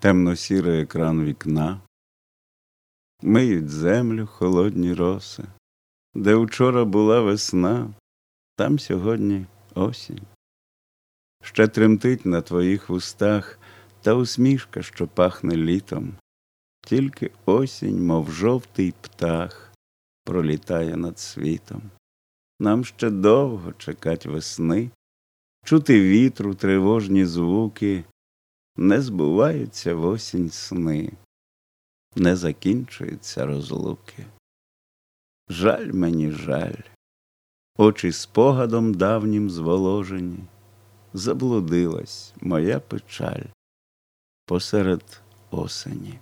темно-сірий екран вікна, миють землю холодні роси, де вчора була весна, там сьогодні осінь. Ще тремтить на твоїх вустах та усмішка, що пахне літом, тільки осінь, мов жовтий птах, пролітає над світом. Нам ще довго чекать весни, чути вітру тривожні звуки, не збуваються в осінь сни, не закінчуються розлуки. Жаль мені жаль, очі спогадом давнім зволожені, заблудилась моя печаль посеред осені.